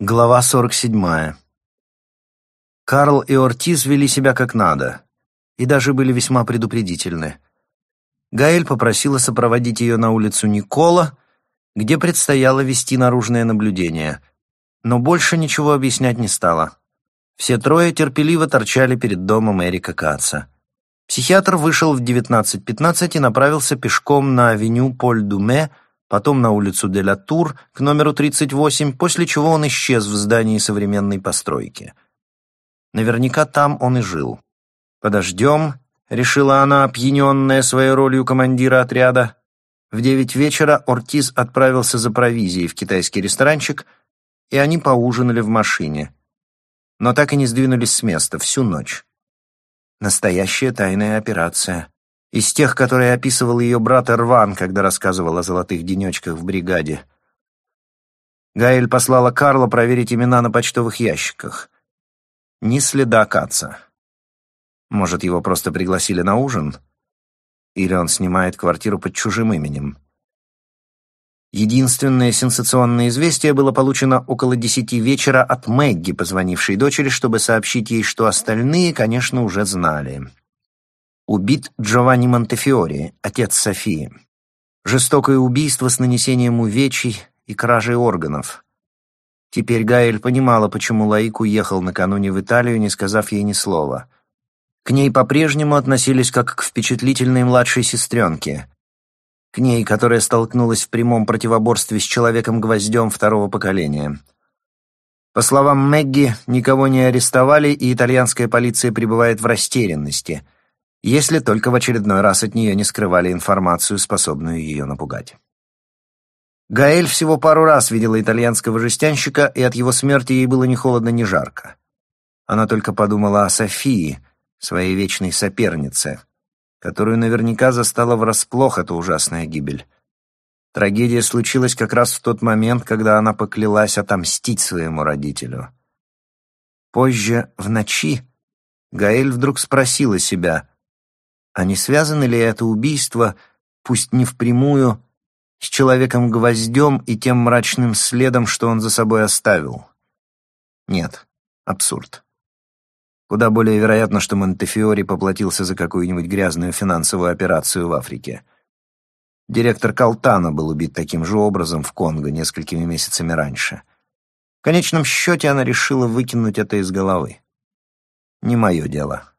Глава 47. Карл и Ортиз вели себя как надо, и даже были весьма предупредительны. Гаэль попросила сопроводить ее на улицу Никола, где предстояло вести наружное наблюдение, но больше ничего объяснять не стала. Все трое терпеливо торчали перед домом Эрика Каца. Психиатр вышел в 19.15 и направился пешком на авеню Поль-Думе, потом на улицу де ла Тур к номеру 38, после чего он исчез в здании современной постройки. Наверняка там он и жил. «Подождем», — решила она, опьяненная своей ролью командира отряда. В девять вечера Ортиз отправился за провизией в китайский ресторанчик, и они поужинали в машине. Но так и не сдвинулись с места всю ночь. Настоящая тайная операция из тех, которые описывал ее брат Эрван, когда рассказывал о золотых денечках в бригаде. Гаэль послала Карла проверить имена на почтовых ящиках. Ни следа Каца. Может, его просто пригласили на ужин? Или он снимает квартиру под чужим именем? Единственное сенсационное известие было получено около десяти вечера от Мэгги, позвонившей дочери, чтобы сообщить ей, что остальные, конечно, уже знали. Убит Джованни Монтефиори, отец Софии. Жестокое убийство с нанесением увечий и кражей органов. Теперь Гаэль понимала, почему Лаик уехал накануне в Италию, не сказав ей ни слова. К ней по-прежнему относились как к впечатлительной младшей сестренке. К ней, которая столкнулась в прямом противоборстве с Человеком-гвоздем второго поколения. По словам Мэгги, никого не арестовали, и итальянская полиция пребывает в растерянности — если только в очередной раз от нее не скрывали информацию, способную ее напугать. Гаэль всего пару раз видела итальянского жестянщика, и от его смерти ей было ни холодно, ни жарко. Она только подумала о Софии, своей вечной сопернице, которую наверняка застала врасплох эта ужасная гибель. Трагедия случилась как раз в тот момент, когда она поклялась отомстить своему родителю. Позже, в ночи, Гаэль вдруг спросила себя, а не связано ли это убийство, пусть не впрямую, с человеком-гвоздем и тем мрачным следом, что он за собой оставил? Нет, абсурд. Куда более вероятно, что Монтефиори поплатился за какую-нибудь грязную финансовую операцию в Африке. Директор Калтана был убит таким же образом в Конго несколькими месяцами раньше. В конечном счете она решила выкинуть это из головы. Не мое дело.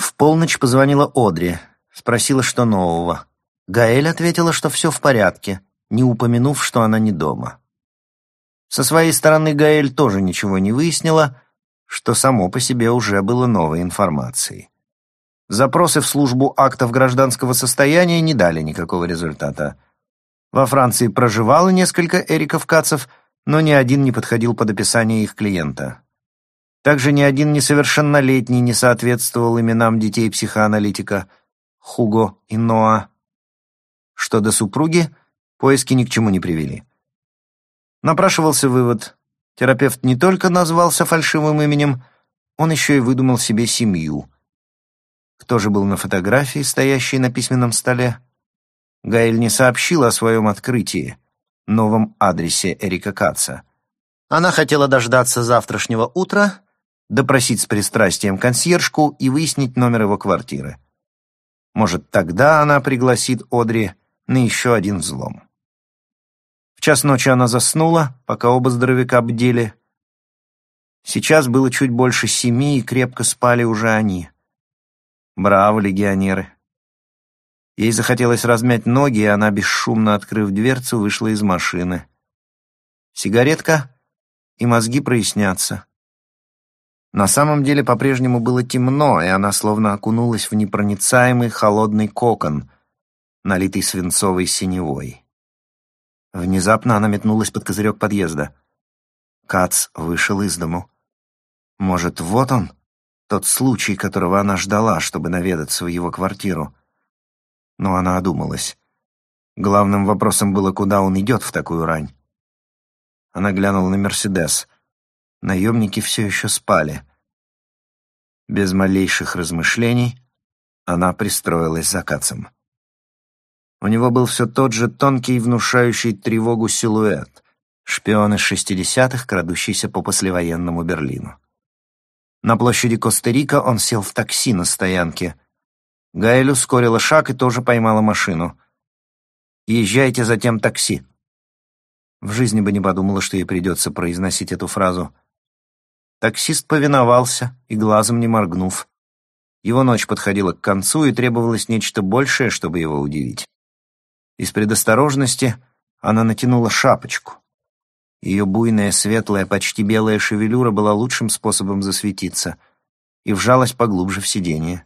В полночь позвонила Одри, спросила, что нового. Гаэль ответила, что все в порядке, не упомянув, что она не дома. Со своей стороны Гаэль тоже ничего не выяснила, что само по себе уже было новой информацией. Запросы в службу актов гражданского состояния не дали никакого результата. Во Франции проживало несколько Эриков Кацев, но ни один не подходил под описание их клиента. Также ни один несовершеннолетний не соответствовал именам детей психоаналитика Хуго и Ноа. Что до супруги, поиски ни к чему не привели. Напрашивался вывод. Терапевт не только назвался фальшивым именем, он еще и выдумал себе семью. Кто же был на фотографии, стоящей на письменном столе? Гаэль не сообщила о своем открытии, новом адресе Эрика Каца. Она хотела дождаться завтрашнего утра допросить с пристрастием консьержку и выяснить номер его квартиры. Может, тогда она пригласит Одри на еще один взлом. В час ночи она заснула, пока оба здоровяка бдели. Сейчас было чуть больше семи, и крепко спали уже они. Браво, легионеры. Ей захотелось размять ноги, и она, бесшумно открыв дверцу, вышла из машины. Сигаретка, и мозги прояснятся. На самом деле по-прежнему было темно, и она словно окунулась в непроницаемый холодный кокон, налитый свинцовой синевой. Внезапно она метнулась под козырек подъезда. Кац вышел из дому. Может, вот он, тот случай, которого она ждала, чтобы наведаться в его квартиру. Но она одумалась. Главным вопросом было, куда он идет в такую рань. Она глянула на «Мерседес». Наемники все еще спали. Без малейших размышлений она пристроилась за Кацем. У него был все тот же тонкий, внушающий тревогу силуэт, Шпион из шестидесятых, крадущийся по послевоенному Берлину. На площади Коста-Рика он сел в такси на стоянке. Гаэль ускорила шаг и тоже поймала машину. «Езжайте затем такси». В жизни бы не подумала, что ей придется произносить эту фразу. Таксист повиновался и глазом не моргнув. Его ночь подходила к концу, и требовалось нечто большее, чтобы его удивить. Из предосторожности она натянула шапочку. Ее буйная, светлая, почти белая шевелюра была лучшим способом засветиться и вжалась поглубже в сиденье.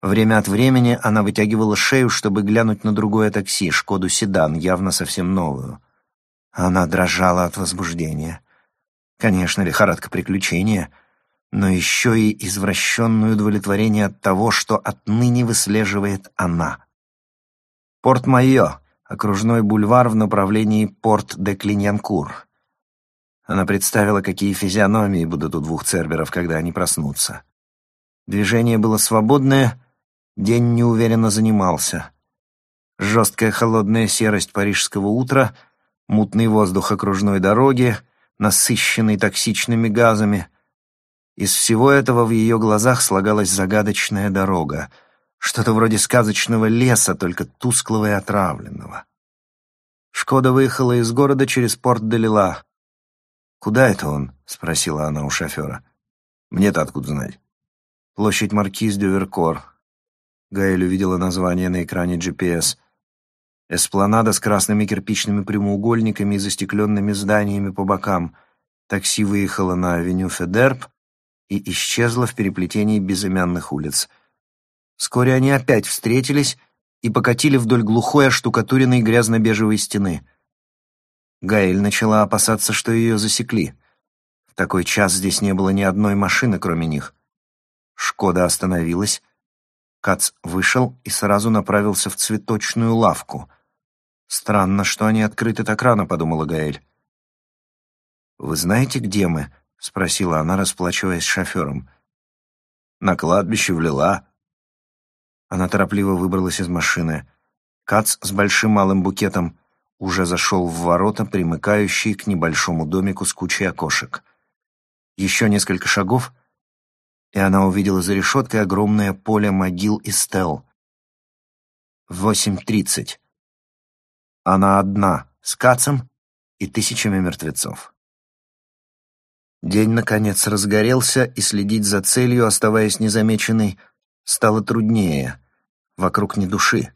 Время от времени она вытягивала шею, чтобы глянуть на другое такси, «Шкоду Седан», явно совсем новую. Она дрожала от возбуждения. Конечно, лихорадка приключения, но еще и извращенное удовлетворение от того, что отныне выслеживает она. Порт-Майо, окружной бульвар в направлении Порт-де-Клиньянкур. Она представила, какие физиономии будут у двух церберов, когда они проснутся. Движение было свободное, день неуверенно занимался. Жесткая холодная серость парижского утра, мутный воздух окружной дороги, насыщенный токсичными газами. Из всего этого в ее глазах слагалась загадочная дорога — что-то вроде сказочного леса, только тусклого и отравленного. Шкода выехала из города через порт Далила. «Куда это он?» — спросила она у шофера. «Мне-то откуда знать?» «Площадь Маркиз де Веркор». Гаэль увидела название на экране GPS. Эспланада с красными кирпичными прямоугольниками и застекленными зданиями по бокам. Такси выехало на авеню Федерб и исчезло в переплетении безымянных улиц — Вскоре они опять встретились и покатили вдоль глухой оштукатуренной грязно-бежевой стены. Гаэль начала опасаться, что ее засекли. В такой час здесь не было ни одной машины, кроме них. Шкода остановилась. Кац вышел и сразу направился в цветочную лавку. «Странно, что они открыты так рано», — подумала Гаэль. «Вы знаете, где мы?» — спросила она, расплачиваясь с шофером. «На кладбище в Лила», она торопливо выбралась из машины. Кац с большим малым букетом уже зашел в ворота, примыкающие к небольшому домику с кучей окошек. Еще несколько шагов, и она увидела за решеткой огромное поле могил и стел. Восемь тридцать. Она одна, с Кацем и тысячами мертвецов. День, наконец, разгорелся, и следить за целью, оставаясь незамеченной, стало труднее. Вокруг ни души.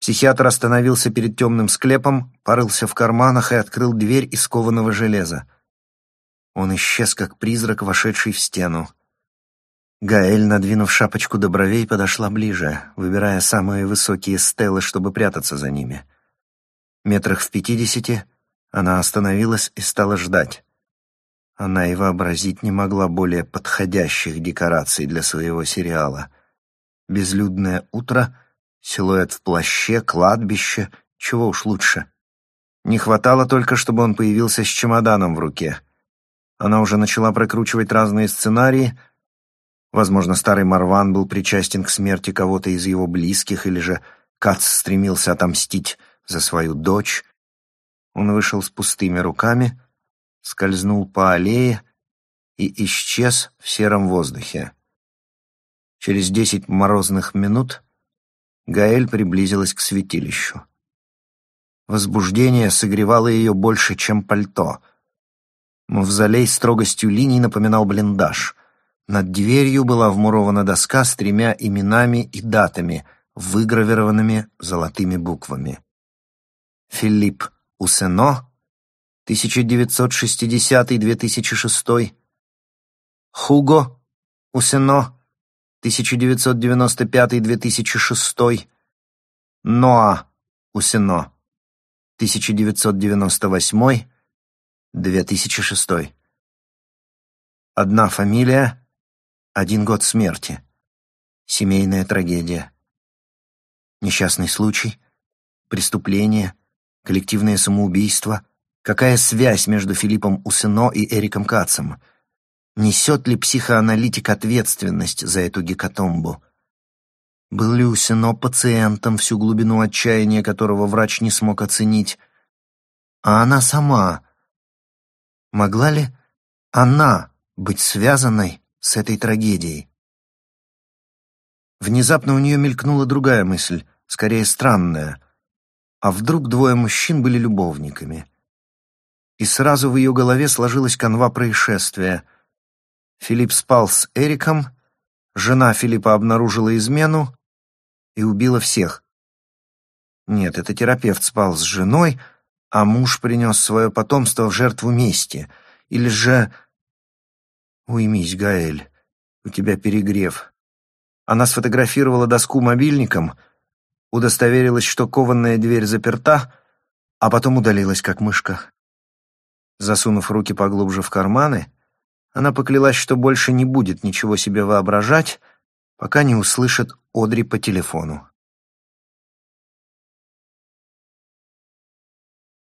Психиатр остановился перед темным склепом, порылся в карманах и открыл дверь из кованого железа. Он исчез, как призрак, вошедший в стену. Гаэль, надвинув шапочку до бровей, подошла ближе, выбирая самые высокие стелы, чтобы прятаться за ними. Метрах в пятидесяти она остановилась и стала ждать. Она и вообразить не могла более подходящих декораций для своего сериала. Безлюдное утро, силуэт в плаще, кладбище, чего уж лучше. Не хватало только, чтобы он появился с чемоданом в руке. Она уже начала прокручивать разные сценарии. Возможно, старый Марван был причастен к смерти кого-то из его близких, или же Кац стремился отомстить за свою дочь. Он вышел с пустыми руками — скользнул по аллее и исчез в сером воздухе. Через десять морозных минут Гаэль приблизилась к святилищу. Возбуждение согревало ее больше, чем пальто. Мавзолей строгостью линий напоминал блиндаж. Над дверью была вмурована доска с тремя именами и датами, выгравированными золотыми буквами. Филипп Усено, 1960-2006, Хуго Усено, 1995-2006, Ноа Усено, 1998-2006. Одна фамилия, один год смерти. Семейная трагедия. Несчастный случай, преступление, коллективное самоубийство — Какая связь между Филиппом Усыно и Эриком Кацем? Несет ли психоаналитик ответственность за эту гекатомбу? Был ли Усыно пациентом, всю глубину отчаяния которого врач не смог оценить? А она сама... Могла ли она быть связанной с этой трагедией? Внезапно у нее мелькнула другая мысль, скорее странная. А вдруг двое мужчин были любовниками? И сразу в ее голове сложилась канва происшествия. Филипп спал с Эриком, жена Филиппа обнаружила измену и убила всех. Нет, это терапевт спал с женой, а муж принес свое потомство в жертву мести. Или же... Уймись, Гаэль, у тебя перегрев. Она сфотографировала доску мобильником, удостоверилась, что кованная дверь заперта, а потом удалилась, как мышка. Засунув руки поглубже в карманы, она поклялась, что больше не будет ничего себе воображать, пока не услышит Одри по телефону.